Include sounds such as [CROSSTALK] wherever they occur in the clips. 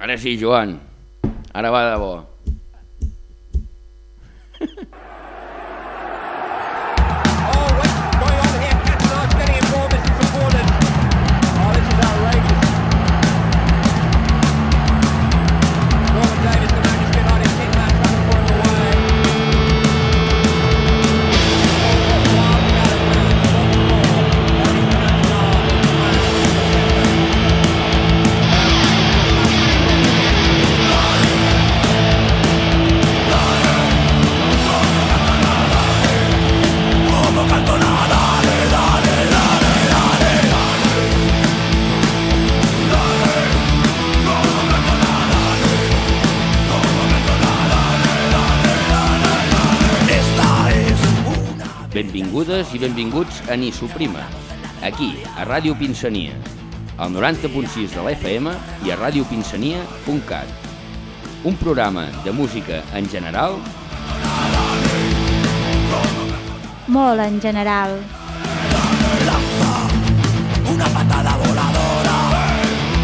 Ara sí, Joan. Ara va de bo. Benvingudes i benvinguts a Ni Suprima, aquí, a Ràdio Pinsania, al 90.6 de l'FM i a radiopinsania.cat. Un programa de música en general... Molt en general. Una patada voladora,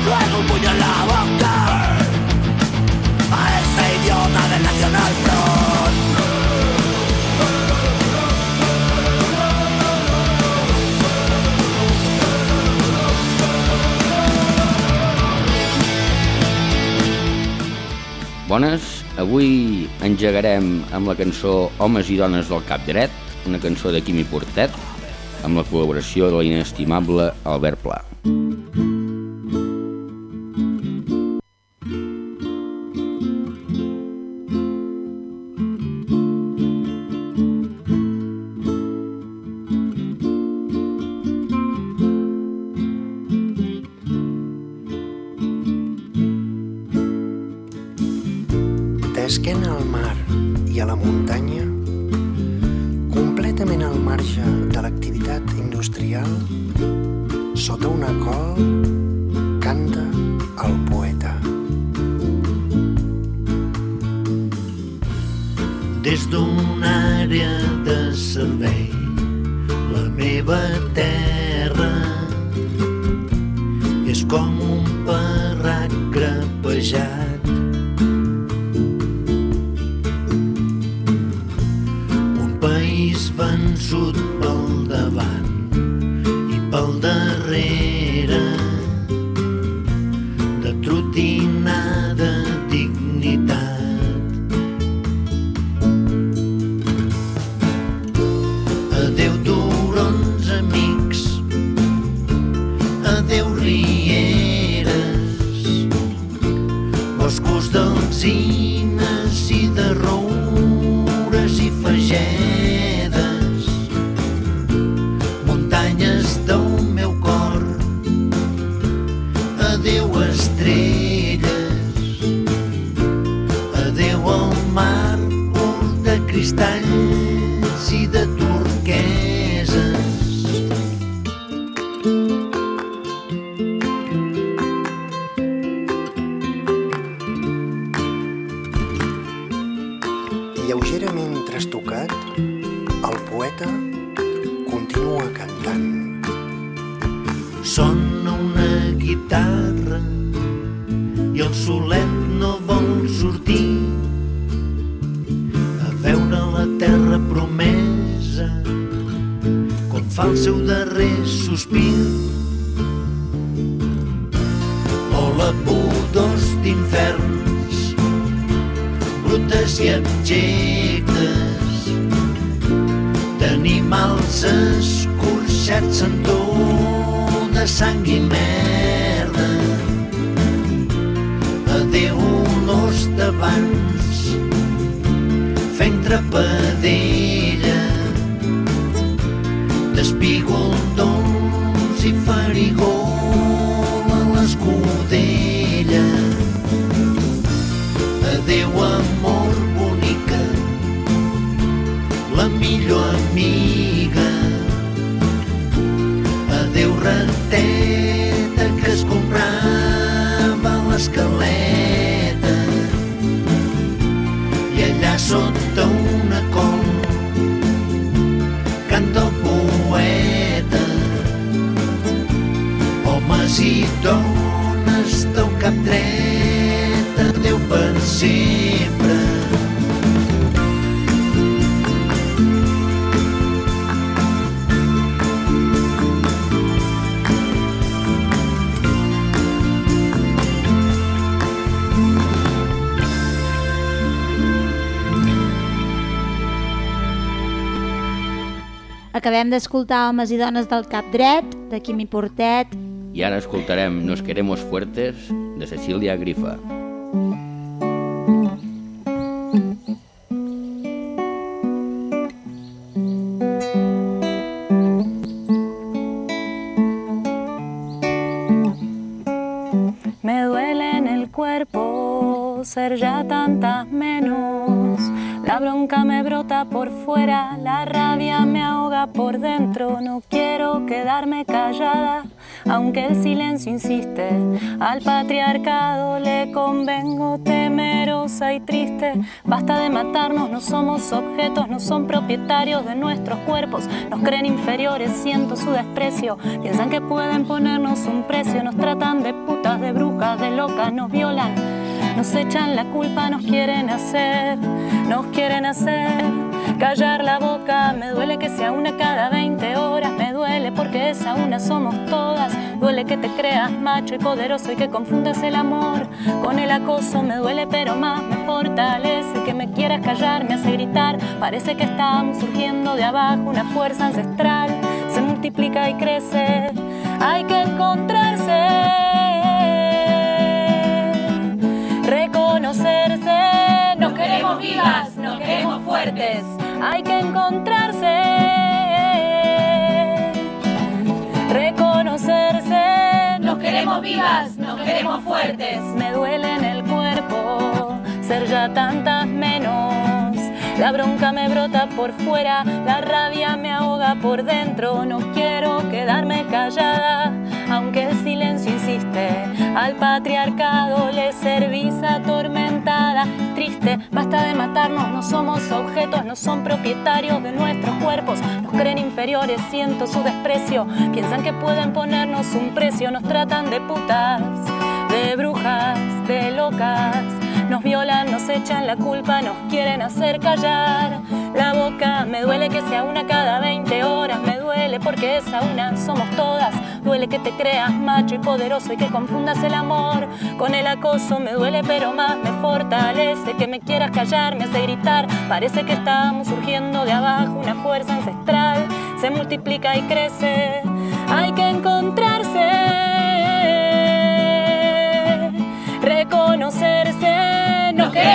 luego un puño en la boca. Bones, avui engegarem amb la cançó Homes i dones del cap dret, una cançó de Quimi Portet, amb la col·laboració de l'inestimable Albert Pla. D'esquena al mar i a la muntanya, completament al marge de l'activitat industrial, sota una col canta el poeta. Des d'una àrea de servei, la meva terra cantant. Sona una guitarra i el solet no vol sortir a veure la terra promesa quan fa el seu darrer sospir. Hola, pudors d'inferns, brutes i abjectes, d'animals escorxats en to de sang i merda. Adéu, olors d'abans, fent trepadella, Acabem d'escoltar Homes i dones del cap dret, de Quimi Portet, I ara escoltarem Nos queremos fuertes, de Cecília Grifa. Me duele en el cuerpo ser ya tantas menos. La bronca me brota por fuera, la rabia por dentro. No quiero quedarme callada, aunque el silencio insiste. Al patriarcado le convengo temerosa y triste. Basta de matarnos, no somos objetos, no son propietarios de nuestros cuerpos. Nos creen inferiores, siento su desprecio. Piensan que pueden ponernos un precio, nos tratan de putas, de brujas, de locas, nos violan. Nos echan la culpa, nos quieren hacer, nos quieren hacer callar la boca. Me duele que sea una cada 20 horas, me duele porque esa una somos todas. Duele que te creas macho y poderoso y que confundas el amor con el acoso. Me duele, pero más me fortalece que me quieras callar, me hace gritar. Parece que estamos surgiendo de abajo, una fuerza ancestral se multiplica y crece. Hay que encontrarse queremos vivas, nos queremos fuertes. Hay que encontrarse, reconocerse. Nos queremos vivas, nos queremos fuertes. Me duele en el cuerpo ser ya tantas menos. La bronca me brota por fuera, la rabia me ahoga por dentro. No quiero quedarme callada, aunque el silencio insiste. Al patriarcado le servís atormentada, triste. Basta de matarnos, no somos objetos, no son propietarios de nuestros cuerpos. Nos creen inferiores, siento su desprecio. Piensan que pueden ponernos un precio, nos tratan de putas, de brujas, de locas. Nos violan, nos echan la culpa, nos quieren hacer callar la boca. Me duele que sea una cada 20 horas, me duele porque esa una somos todas. Duele que te creas macho y poderoso y que confundas el amor con el acoso. Me duele, pero más me fortalece que me quieras callar, me hace gritar. Parece que estamos surgiendo de abajo, una fuerza ancestral se multiplica y crece. Hay que encontrarse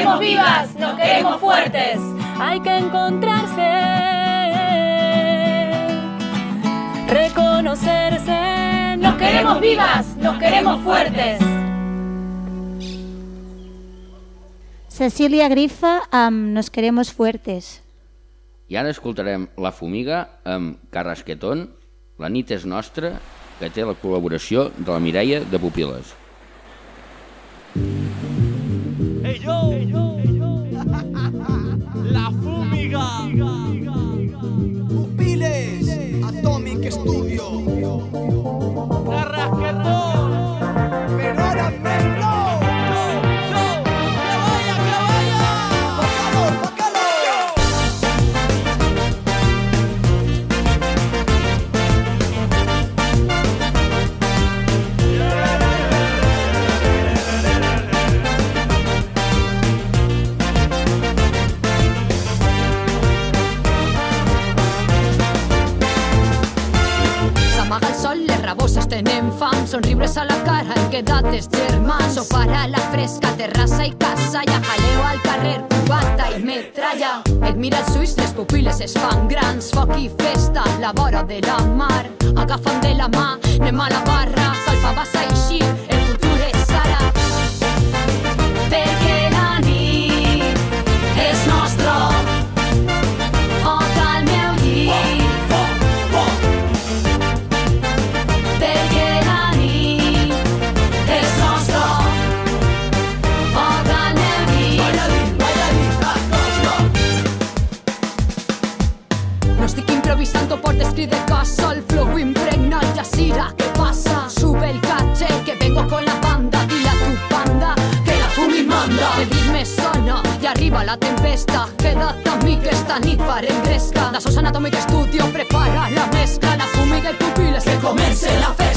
queremos vivas, nos queremos fuertes. Hay que encontrarse, reconocerse. Nos queremos vivas, nos queremos fuertes. Cecília Grifa amb Nos queremos fuertes. I ara escoltarem La Fumiga amb Carrasquetón, La nit és nostra, que té la col·laboració de la Mireia de Pupiles. ¡Ey ¡La fúmiga! Pupiles, Atomic Studio. Raboses tenen fam, somriures a la cara, hem quedat els germans. Sopar a la fresca, terrassa i casa, i a jaleo al carrer, cubata i metralla. Et mira els ulls, les pupil·les es fan grans, foc i festa, la vora de la mar. Agafa'm de la mà, anem a la barra, salfa vas a eixir, sana i arriba la tempesta. Queda't amb mi aquesta nit farem. La Sosana Atomic Studio prepara la mezcla. la fumiga i pupiles que comence la fe.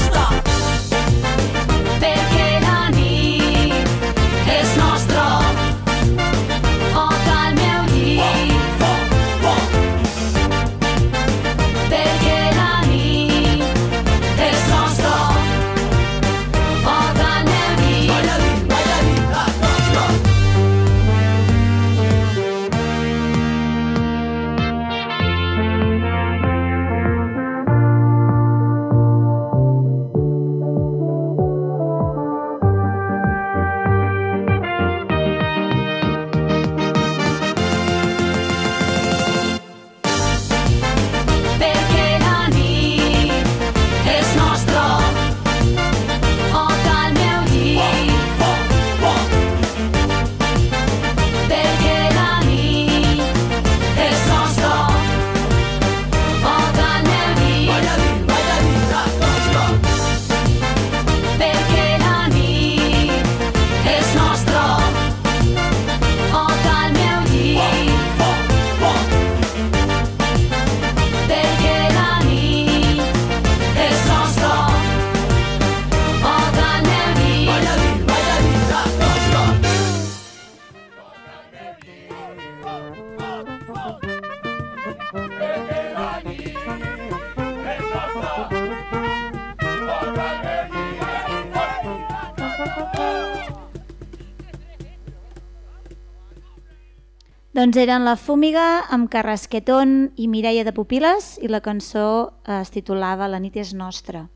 Doncs eren La Fúmiga amb Carrasquetón i Mireia de Pupiles i la cançó eh, es titulava La nit és nostra.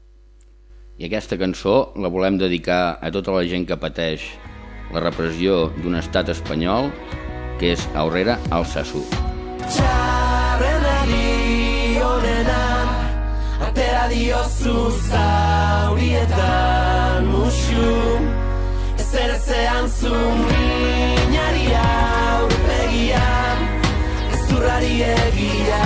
I aquesta cançó la volem dedicar a tota la gent que pateix la repressió d'un estat espanyol que és aurrera al Sassú. Txarrenari honenan Atera diozu zaurietan musu Ezer ezean zu Egia.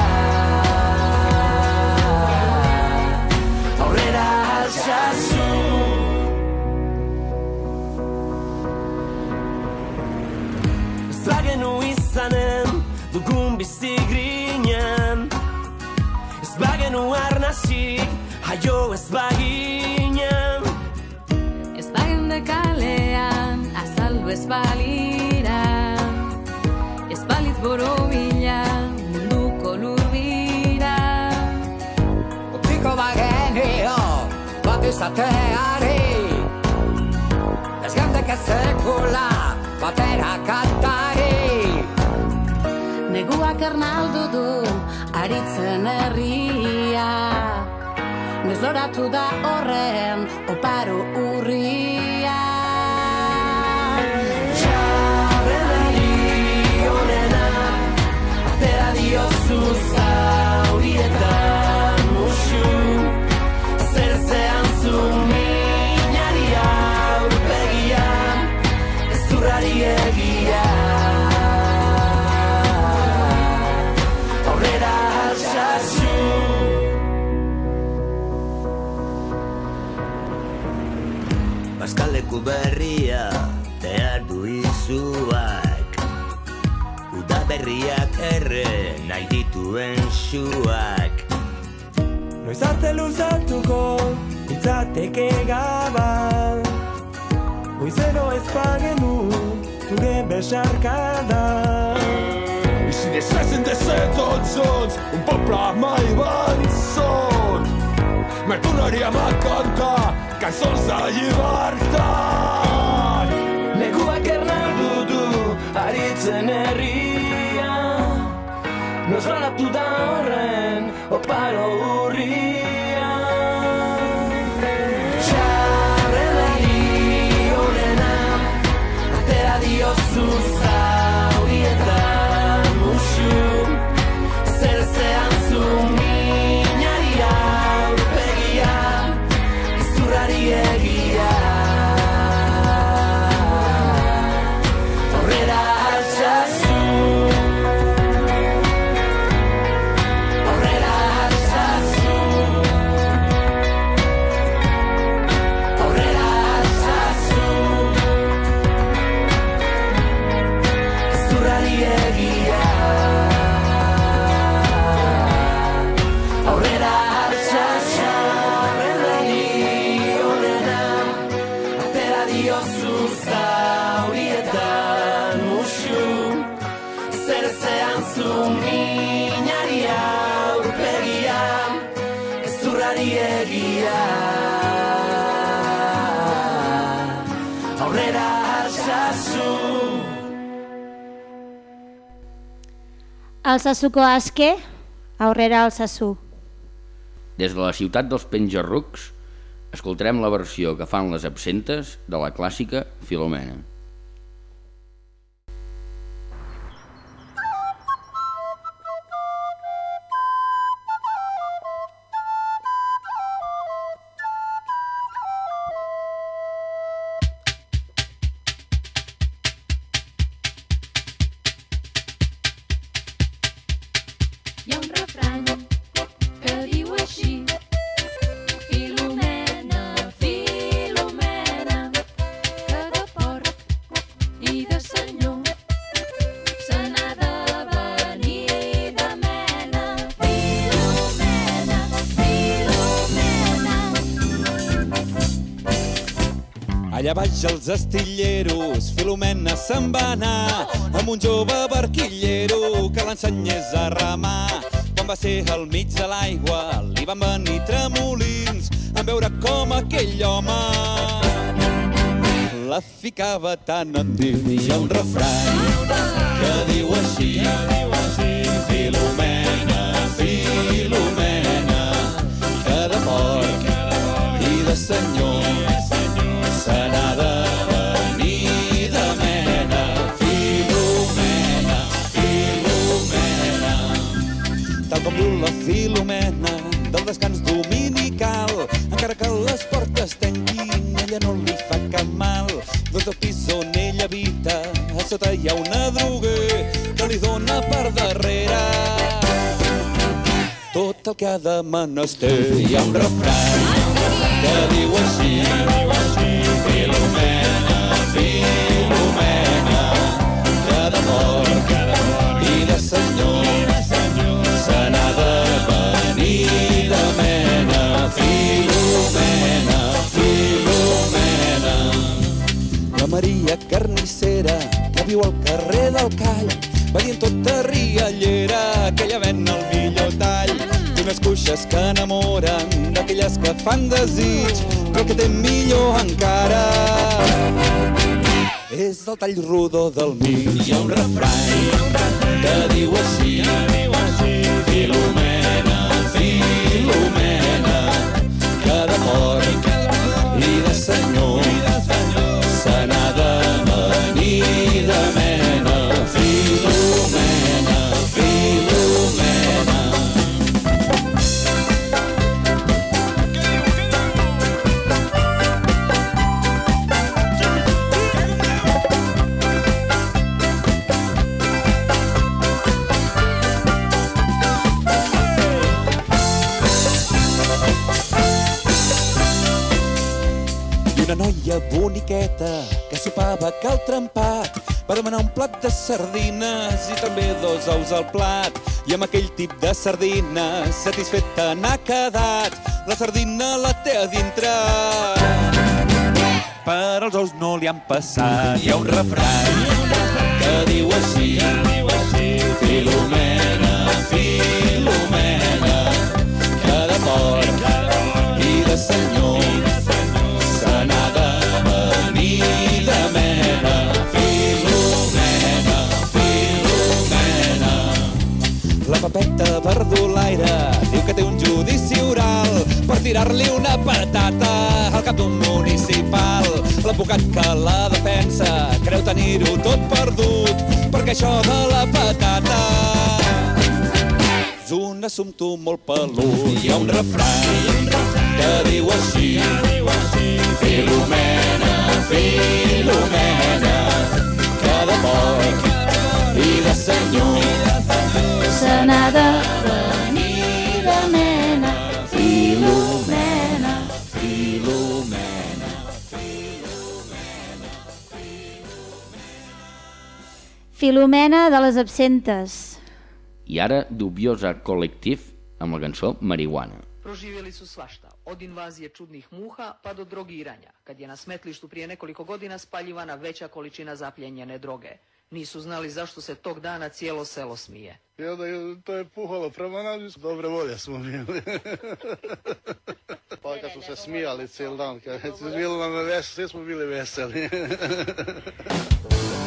Aurrera altxasu Ez bagenu izanen dugun bizi grinen. Ez bagenu arnasik jaio ez baginen. Ez bagende kalean, azaldu ez balira. Ez balitz borobila, izateari Ez gandek ez sekula batera kantari. Neguak ernaldu du, aritzen herria. Nezloratu da horren, oparo urria Baskaleku berria behar du izuak Uda berriak erre nahi dituen suak. Noiz arte luzatuko Itzateke gaba Goizero ez pagenu Zure besarkada. I si deixessin de ser tots junts un poble mai vençut me tornaríem a gaizon zai bartan Neguak ernaldu du aritzen herria. Noz balatu da horren oparo hurria Altsasuko aske, aurrera Altsasu. Des de la ciutat dels penjarrucs, escoltarem la versió que fan les absentes de la clàssica Filomena. Allà baix els estilleros, Filomena se'n va anar amb un jove barquillero que l'ensenyés a remar. Quan va ser al mig de l'aigua, li van venir tremolins en veure com aquell home la ficava tan endins. Hi ha un refrany que diu així, Filomena, a sota hi ha una droguer que li dona per darrere tot el que ha de menester. Hi ha un refrany que diu així, Filomena, Filomena, que de porc i de senyor se n'ha de venir de mena. Filomena, Filomena. La Maria Carnissera, que viu al carrer del Call, va dient tota riallera que ella ven el millor tall. D'unes cuixes que enamoren d'aquelles que fan desig però el que té millor encara és el tall rodó del mig. Hi ha un refrany que diu així. Filomena, de sardines i també dos ous al plat. I amb aquell tip de sardines satisfeta n'ha quedat. La sardina la té a dintre. Per als ous no li han passat. Hi ha un refrany que diu així. Filomena, Filomena que de porc i de senyor La papeta verdolaire diu que té un judici oral per tirar-li una patata al cap d'un municipal. L'advocat que la defensa creu tenir-ho tot perdut perquè això de la patata és un assumpte molt pelut. Hi ha un refrany que diu així Filomena, Filomena que de porc i de senyor se nada Filomena, Filomena, Filomena, Filomena, Filomena de les absentes. I ara dubiosa col·lectiv amb la cançó Marihuana. Proživjeli su svašta, od invazije čudnih muha pa do drogiranja, kad je na smetlištu prije nekoliko godina spaljivana veća količina zapljenjene droge. Nisu znali zašto se tog dana cijelo selo smije. I onda je, to je puhalo prema nam, dobre volje smo bili. [LAUGHS] pa kad su se smijali cijeli dan, kad bilo nam veseli, svi smo bili veseli. [LAUGHS]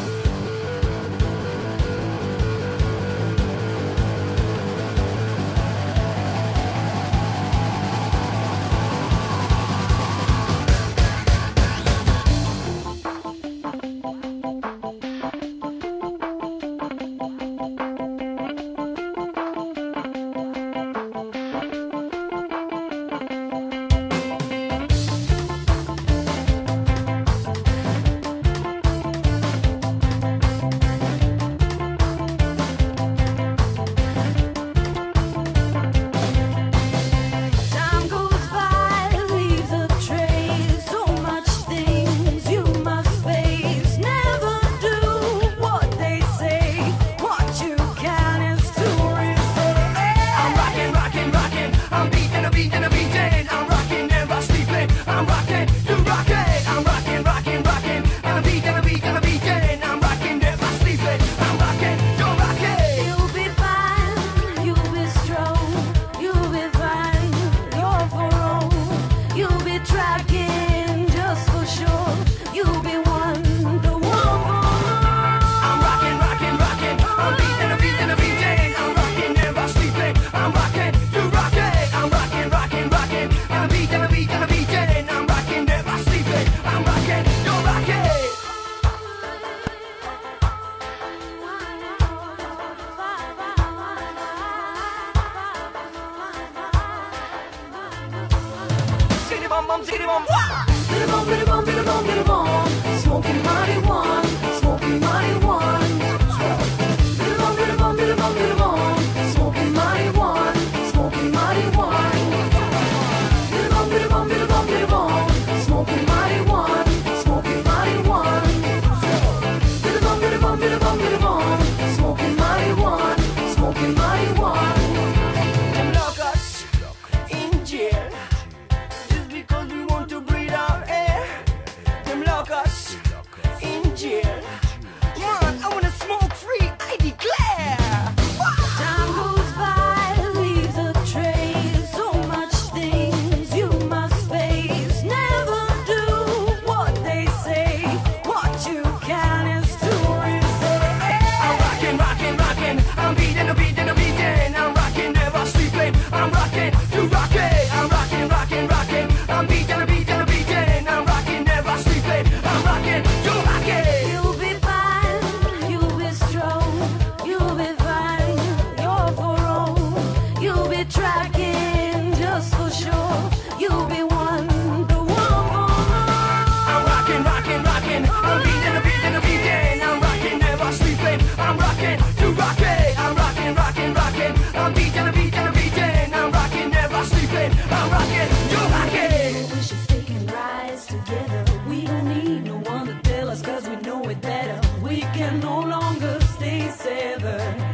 Seven.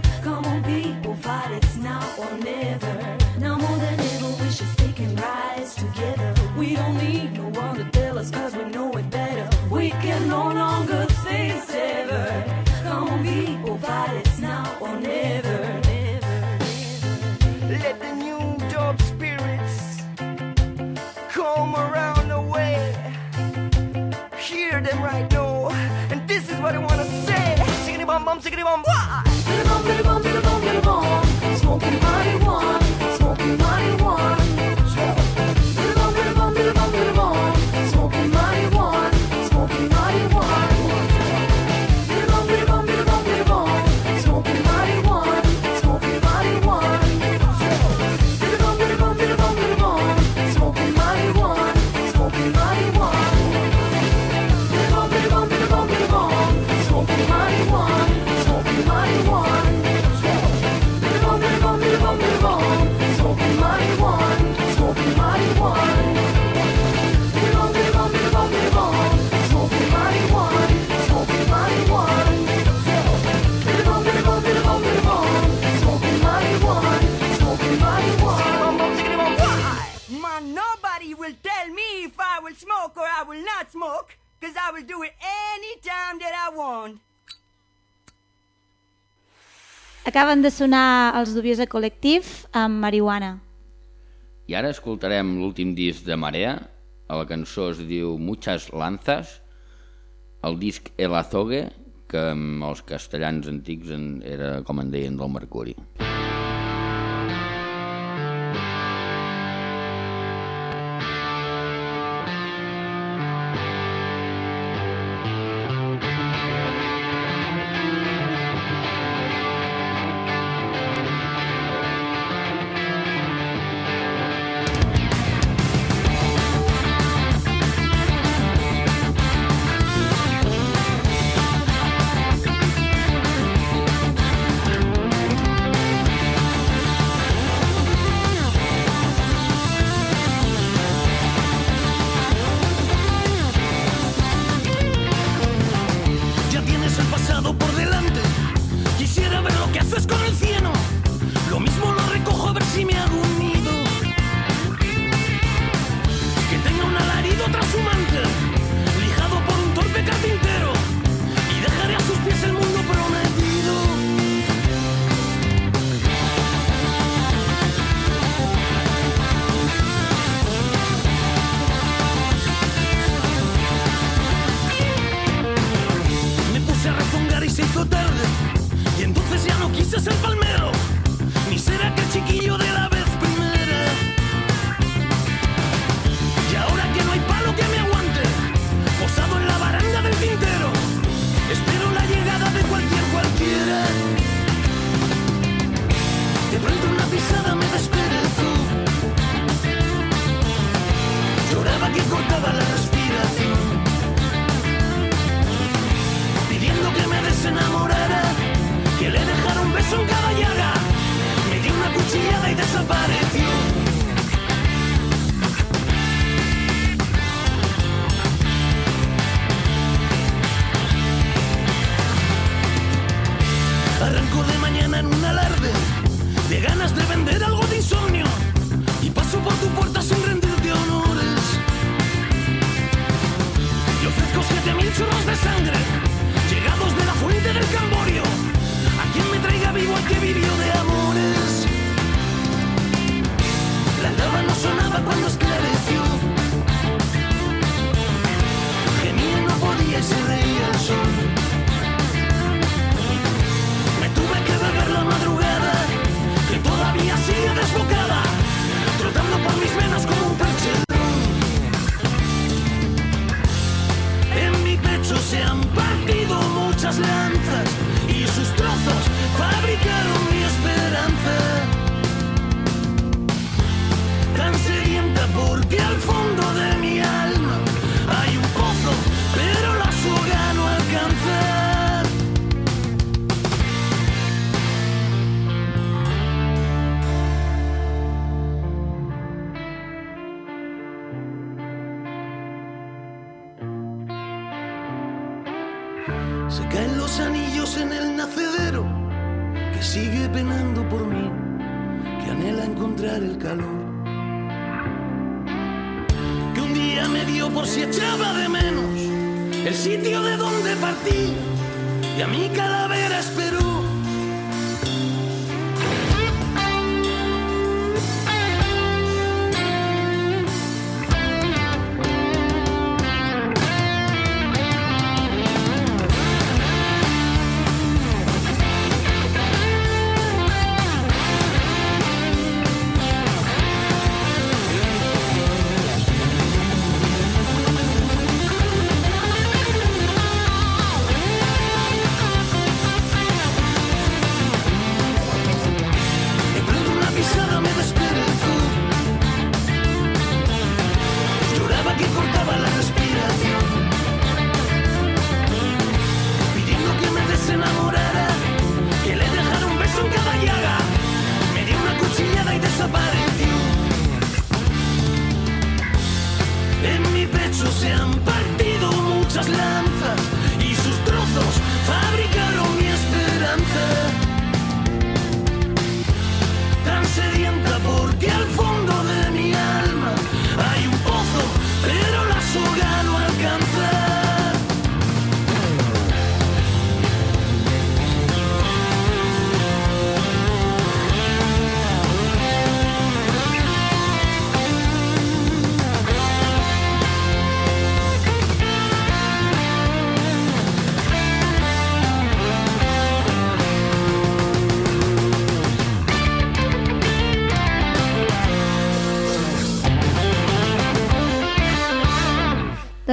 Piribom, piribom. Acaben de sonar els Dubiosa Col·lectiv amb Marihuana. I ara escoltarem l'últim disc de Marea, la cançó es diu Muchas Lanzas, el disc El Azogue, que amb els castellans antics en, era com en deien del Mercuri. Mercuri.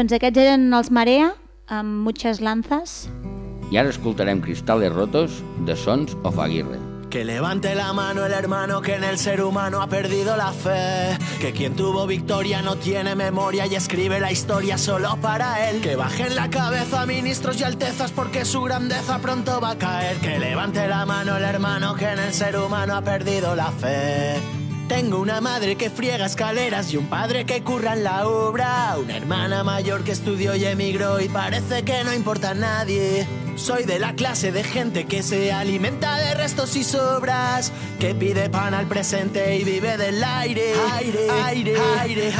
Doncs aquests eren els Marea, amb Muchas Lanzas. I ara escoltarem Cristales Rotos de Sons of Aguirre. Que levante la mano el hermano que en el ser humano ha perdido la fe. Que quien tuvo victoria no tiene memoria y escribe la historia solo para él. Que bajen la cabeza ministros y altezas porque su grandeza pronto va a caer. Que levante la mano el hermano que en el ser humano ha perdido la fe. Tengo una madre que friega escaleras y un padre que curra en la obra. Una hermana mayor que estudió y emigró y parece que no importa a nadie. Soy de la clase de gente que se alimenta de restos y sobras, que pide pan al presente y vive del aire, aire, aire, aire,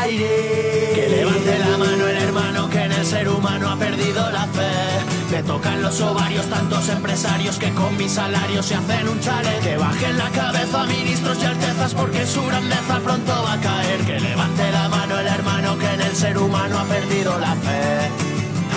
aire. Que levante la mano el hermano que en el ser humano ha perdido la fe. Me tocan los ovarios tantos empresarios que con mi salario se hacen un chale. Que bajen la cabeza ministros y altezas porque su grandeza pronto va a caer. Que levante la mano el hermano que en el ser humano ha perdido la fe.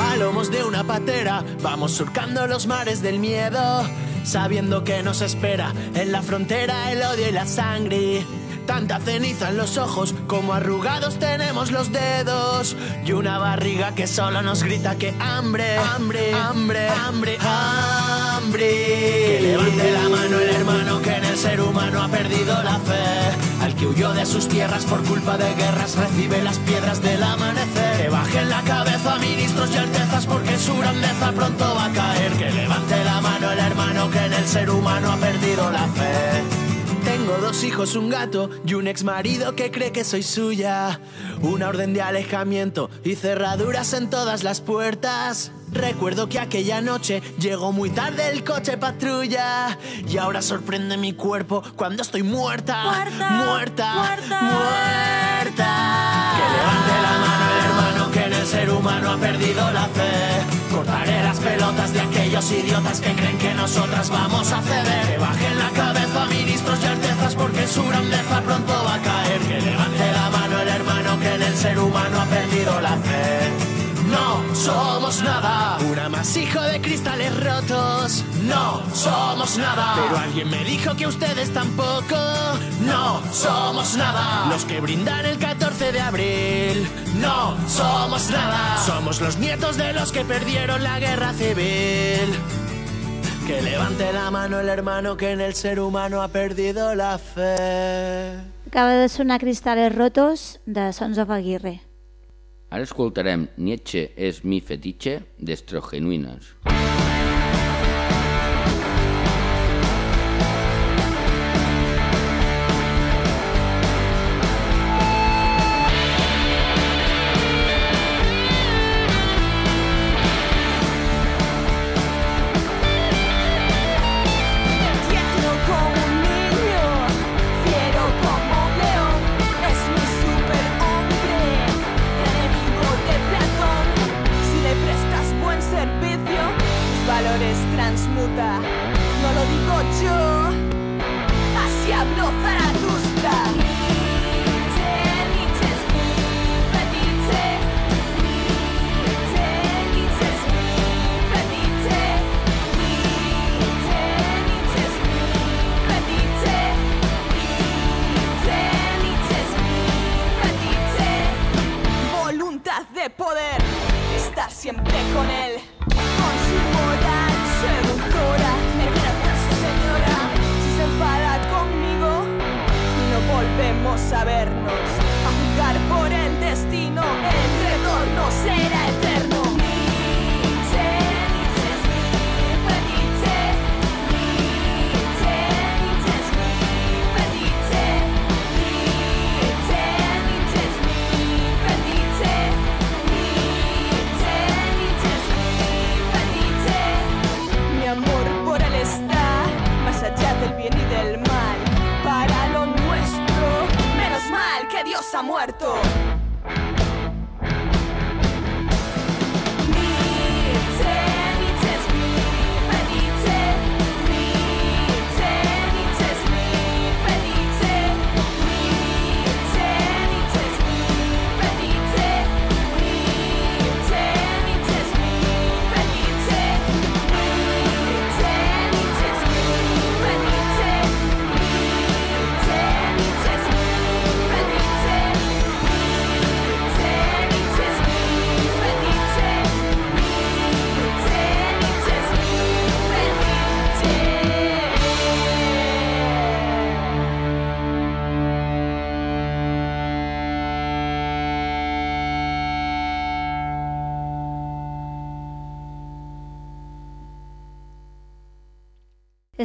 A lomos de una patera vamos surcando los mares del miedo, sabiendo que nos espera en la frontera el odio y la sangre. Tanta ceniza en los ojos como arrugados tenemos los dedos y una barriga que solo nos grita que hambre, hambre, hambre, hambre, hambre. Que levante la mano el hermano que en el ser humano ha perdido la fe. Al que huyó de sus tierras por culpa de guerras recibe las piedras del amanecer. Que bajen la cabeza ministros y altezas porque su grandeza pronto va a caer. Que levante la mano el hermano que en el ser humano ha perdido la fe. Tengo dos hijos, un gato y un ex marido que cree que soy suya. Una orden de alejamiento y cerraduras en todas las puertas. Recuerdo que aquella noche llegó muy tarde el coche patrulla y ahora sorprende mi cuerpo cuando estoy muerta, muerta, muerta, muerta. Que levante la mano el hermano que en el ser humano ha perdido la fe. Cortaré las pelotas de aquellos idiotas que creen que nosotras vamos a ceder. Que bajen la cabeza y altezas porque su grandeza pronto va a caer. Que levante la mano el hermano que en el ser humano ha perdido la fe. No somos nada. Un amasijo de cristales rotos. No somos nada. Pero alguien me dijo que ustedes tampoco. No somos nada. Los que brindan el 14 de abril. No somos nada. Somos los nietos de los que perdieron la guerra civil. Que levante la mano el hermano que en el ser humano ha perdido la fe. Acaba de sonar Cristales Rotos de Sons of Aguirre. Ara escoltarem Nietzsche és mi fetiche d'Estrogenuines. Tierno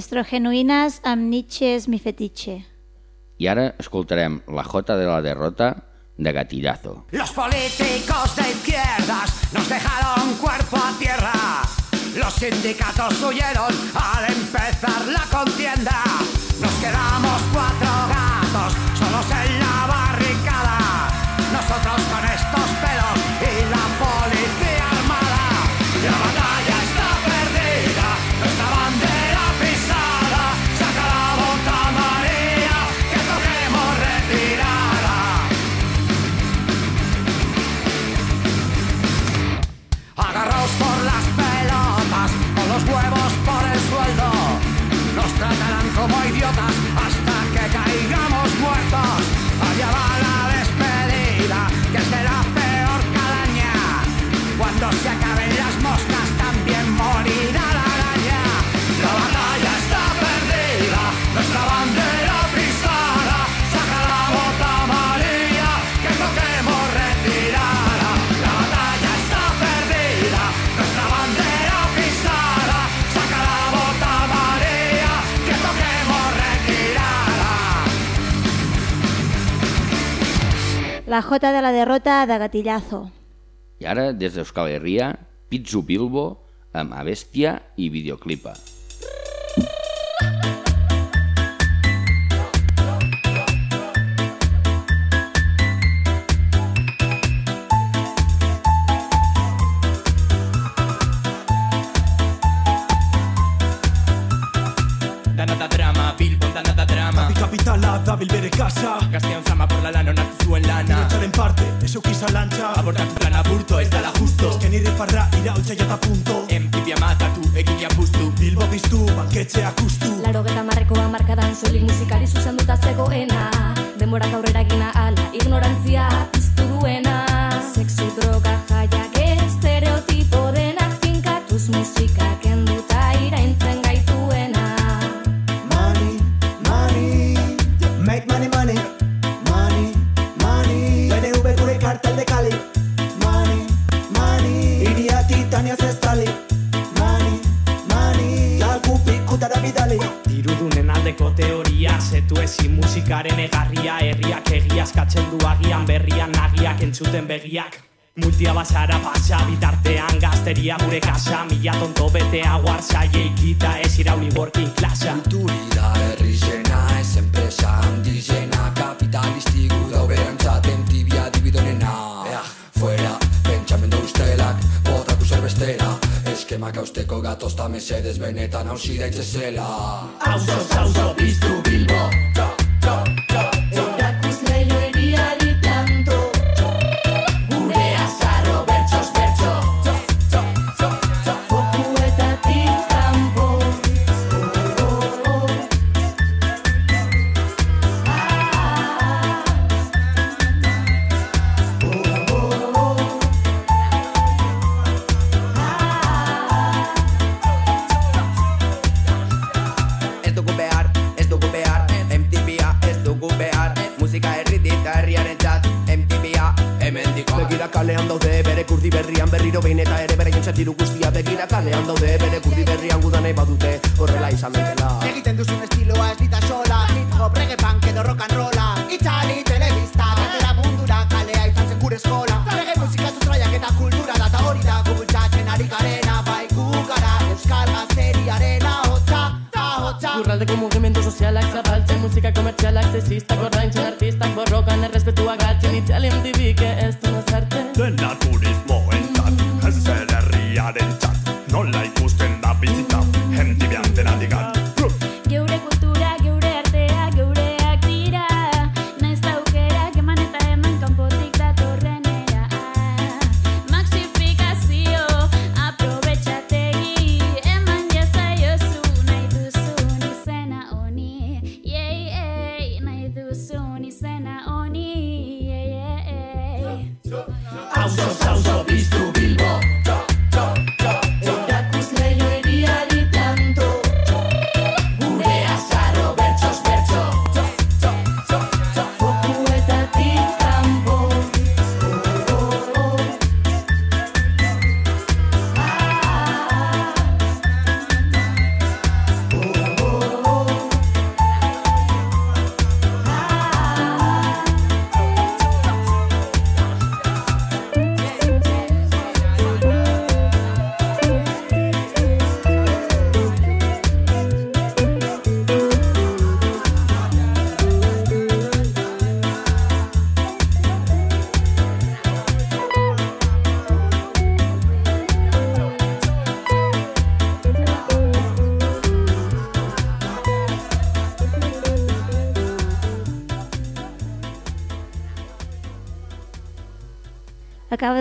Estrogenuïnes amb Nietzsche és mi fetiche. I ara escoltarem la Jota de la Derrota de Gatillazo. Los políticos de izquierdas nos dejaron cuerpo a tierra. Los sindicatos huyeron al empezar la contienda. Nos quedamos cuatro gatos solos en la barricada. Nosotros con Jota de la Derrota de Gatillazo. I ara, des d'Euskal Herria, Pizzu Bilbo amb Abestia i videoclipa. Kapitala dabil bere kasa Gaztean zama por la lana onartu zuen lana. Diretzaren parte, ez eukisa lantxa Abortatu plan aburto, ez dala justo. Ezken irri farra irautxa jata punto. Empipia matatu, egin puztu. Bilbo biztu, banketxea kustu Laro geta marrekoa markadan soilik musikari zuzenduta zegoena. Denborak aurrera egina ala, ignorantzia entzuten begiak Multia basara pasa bitartean gazteria gure kasa Mila tonto betea guarzaie ikita ez irauli working klasa Kulturida herri zena, ez enpresa handizena Kapitalisti guda oberantzaten tibia dibidonena Ea, fuera, pentsamendu ustelak, botatu zerbestera Eskemak austeko gatozta mesedez benetan hausi daitzezela Auzo, auzo, biztu Bilbo no like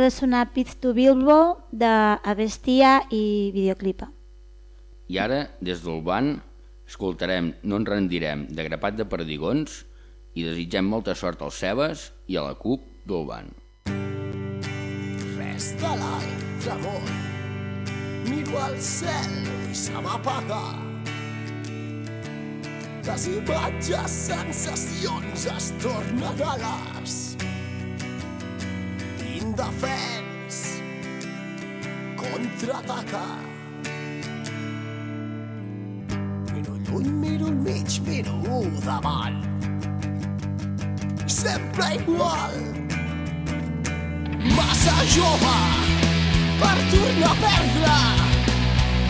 De sonar Pit to Bilbo de Avestia i videoclipa. I ara, des del van, escoltarem No ens rendirem de Grapat de Perdigons i desitgem molta sort als Cebes i a la CUP del van. Res de l'altre món. Miro al cel i se m'apaga. Les imatges, sensacions es tornen ales. Indefens, contraataca. Miro lluny, miro al mig, miro davant. Sempre igual, massa jove per tornar a perdre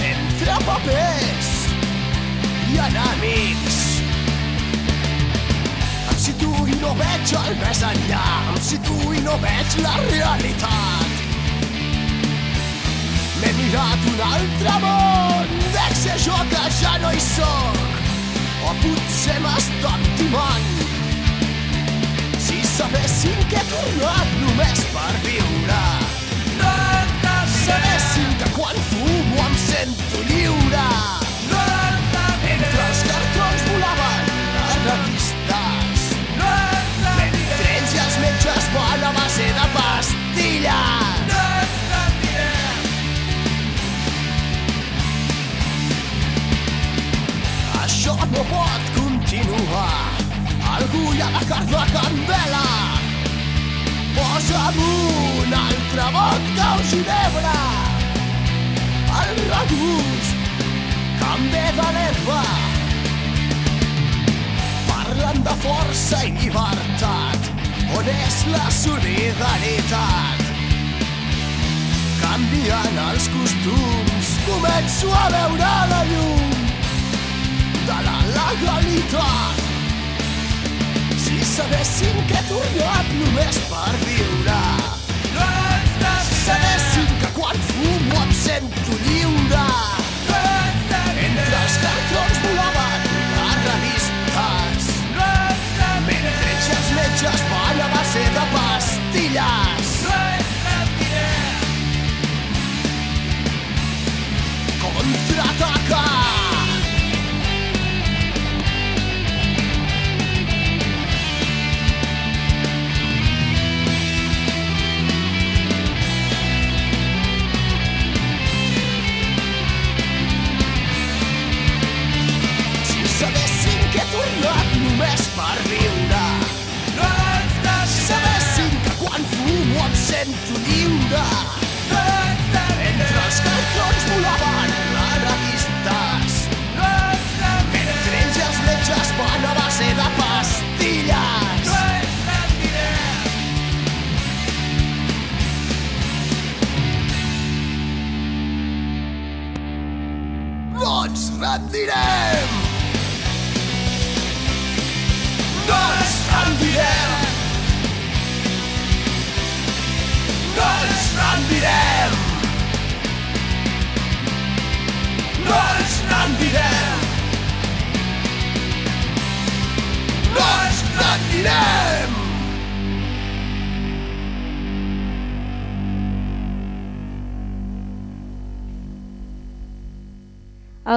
entre papers i enemics. Em situo i no veig el més enllà, em situo i no veig la realitat. M'he mirat un altre món, dec ser jo que ja no hi sóc, o potser m'estan timant. Si sabessin que he tornat només per viure base de pastilles. Això no pot continuar. Algú hi ha de cardar candela. Posa'm un altre vodka o ginebra El regust de l'herba. Parlen de força i llibertat On és la solidaritat? Canvien els costums Començo a veure la llum de la legalitat si sabessin que he tornat només per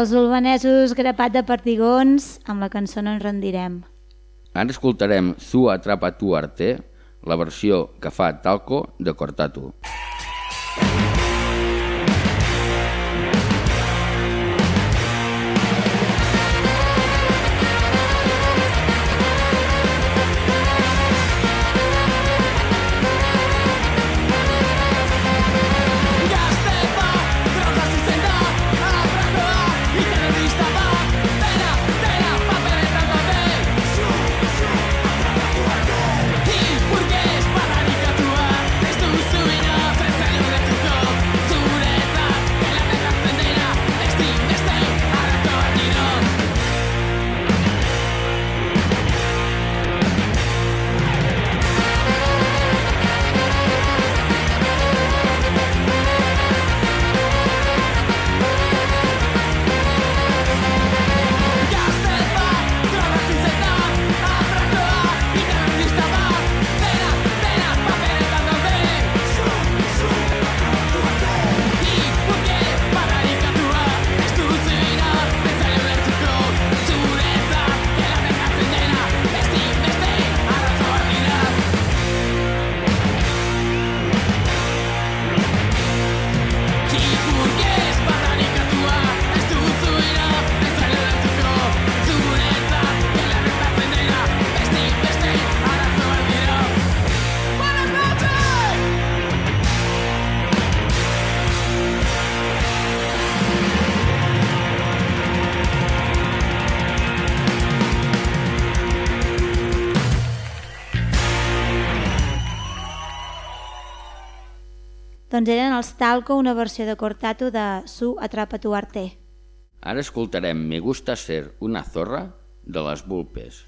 Els ulvanesos grapat de perdigons amb la cançó No ens rendirem. Ara escoltarem Su atrapa tu arte, la versió que fa Talco de Cortatu. Gaztepa, doncs eren els Talco una versió de Cortato de Su atrapa tu arte. Ara escoltarem Me gusta ser una zorra de les Vulpes.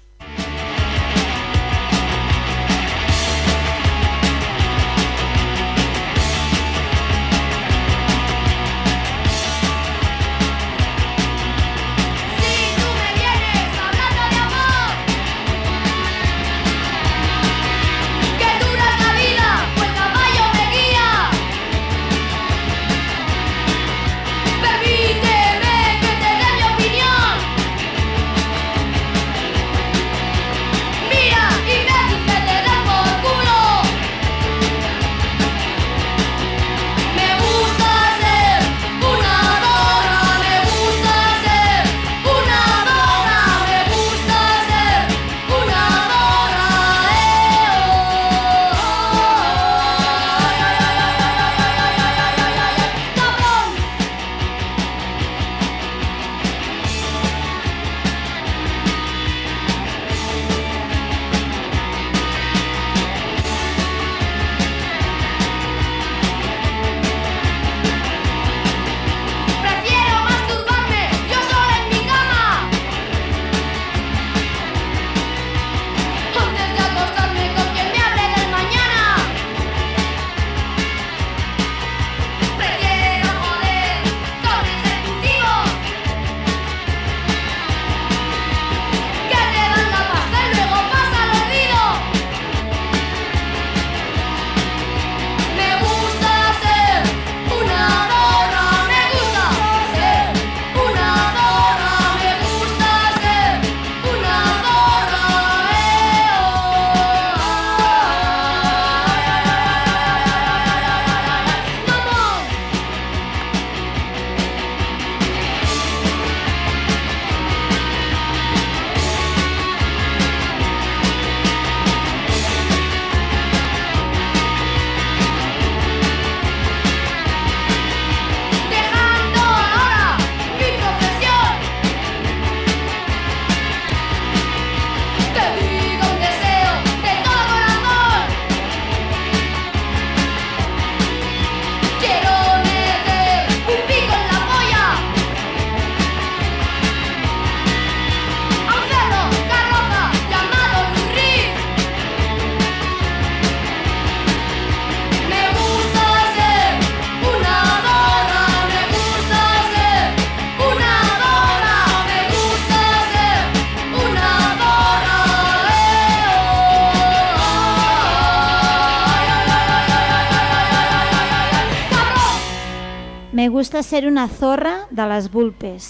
de ser una zorra de les vulpes.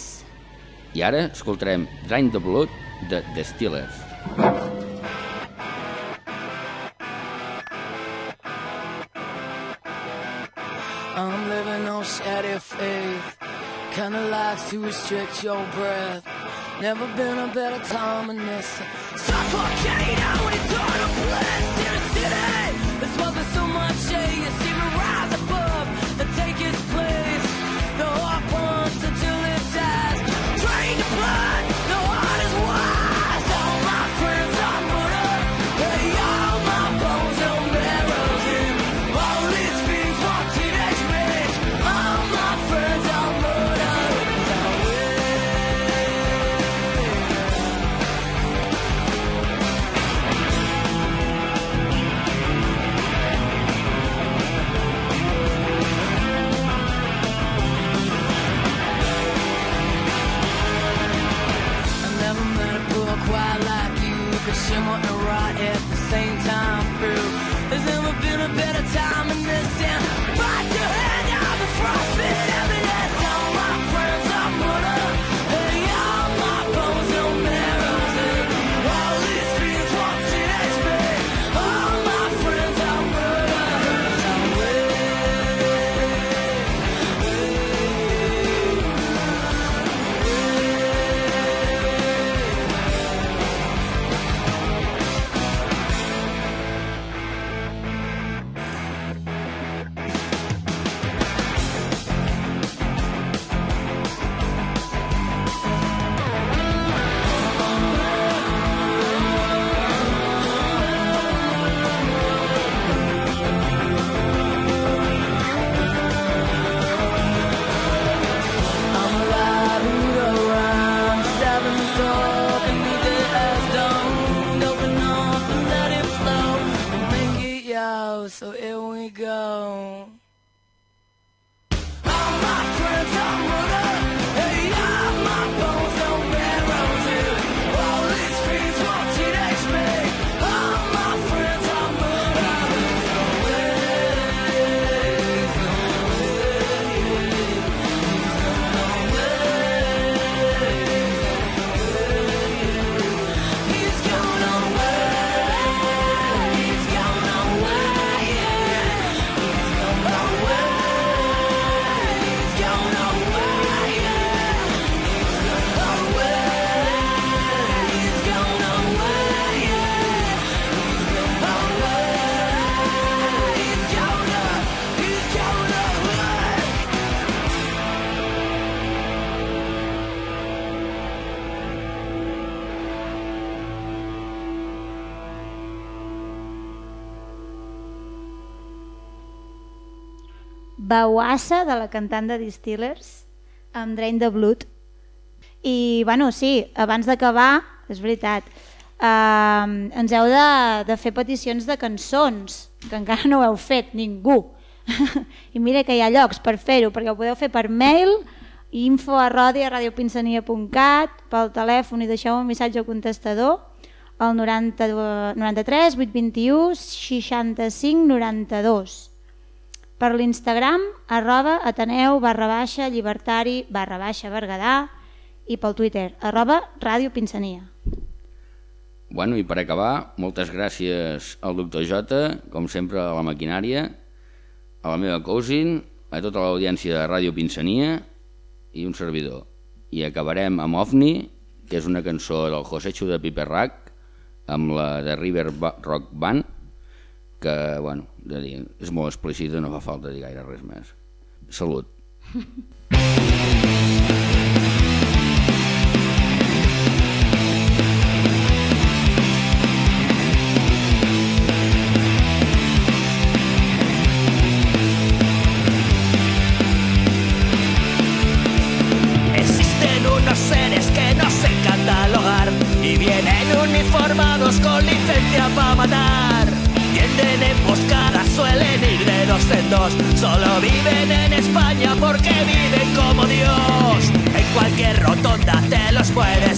I ara escoltarem Drain the Blood de The Steelers. I'm living on shady faith Kinda life to restrict your breath Never been a better time than this Suffocating fucking out with it's on a bliss in a city That's Bauassa, de la cantant de Distillers, amb Drain the Blood. I, bueno, sí, abans d'acabar, és veritat, eh, ens heu de, de fer peticions de cançons, que encara no ho heu fet, ningú. [LAUGHS] I mira que hi ha llocs per fer-ho, perquè ho podeu fer per mail, info arrodi a radiopinsania.cat, pel telèfon i deixeu un missatge al contestador, al 90, 93 821 65 92 per l'Instagram arroba ateneu barra baixa llibertari barra baixa berguedà i pel Twitter arroba Ràdio Pinsania. Bueno, i per acabar, moltes gràcies al doctor Jota, com sempre a la maquinària, a la meva cousin, a tota l'audiència de Ràdio Pinsania i un servidor. I acabarem amb OVNI, que és una cançó del Josecho de Piperrac, amb la de River Rock Band, que, bueno, de dir, és molt explícita, no fa falta dir gaire res més. Salut. [LAUGHS]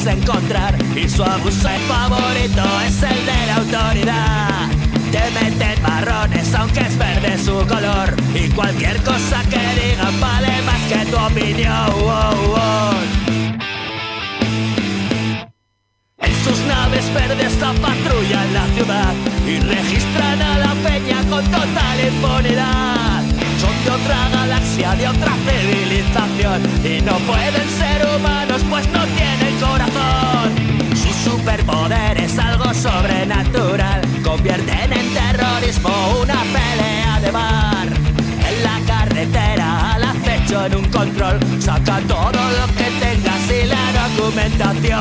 encontrar y su abuso favorito es el de la autoridad. Te meten marrones aunque es verde su color y cualquier cosa que digan vale más que tu opinión. Saca todo lo que tengas y la documentación.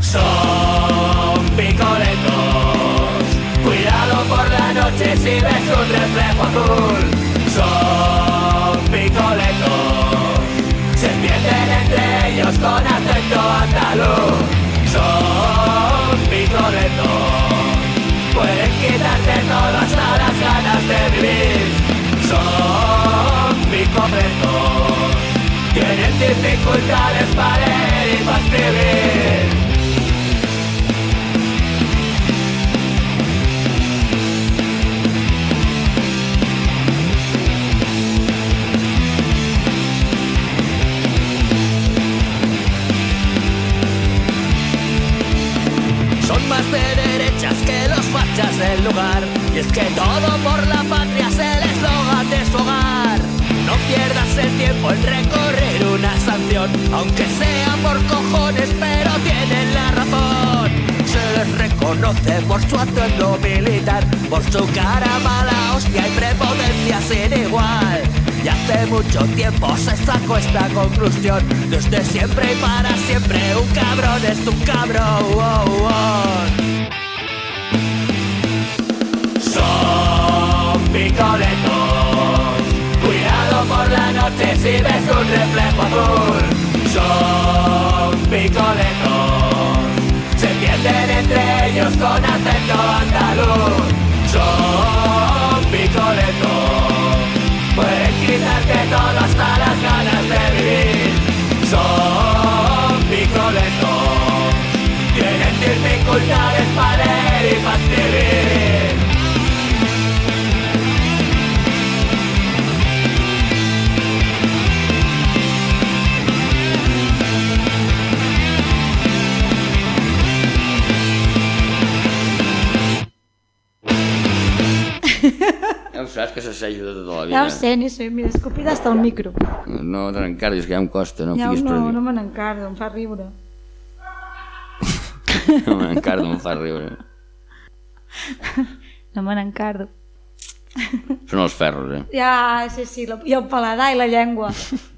Son picoletos, cuidado por la noche si ves un reflejo azul. Son picoletos, se entienden entre ellos con acento andaluz. Son picoletos, pueden quitarte todo hasta picoletos, tienen dificultades para leer y para escribir. Su atuendo militar. Por su cara mala hostia y prepotencia sin igual. Y hace mucho tiempo se sacó esta conclusión. Desde siempre y para siempre Un cabrón es un cabrón. Wow, wow. Son picoletos Cuidado por la noche si ves un reflejo azul. Son picoletos Entienden entre ellos con acento andaluz. Son picoletos Pueden quitarte todo hasta las ganas de vivir. Son picoletos Tienen dificultades para leer y para escribir que s'assaja de tota la vida. Ja ho sé, ni sé, mira, escopida hasta el micro. No te n'encardis, que ja em costa, no ja, fiquis no, per no me n'encardo, em fa riure. [LAUGHS] No m'encardo, em fa riure. [LAUGHS] No me n'encardo. Són els ferros, eh? Ja, sí, sí, la, i el paladar i la llengua. [LAUGHS]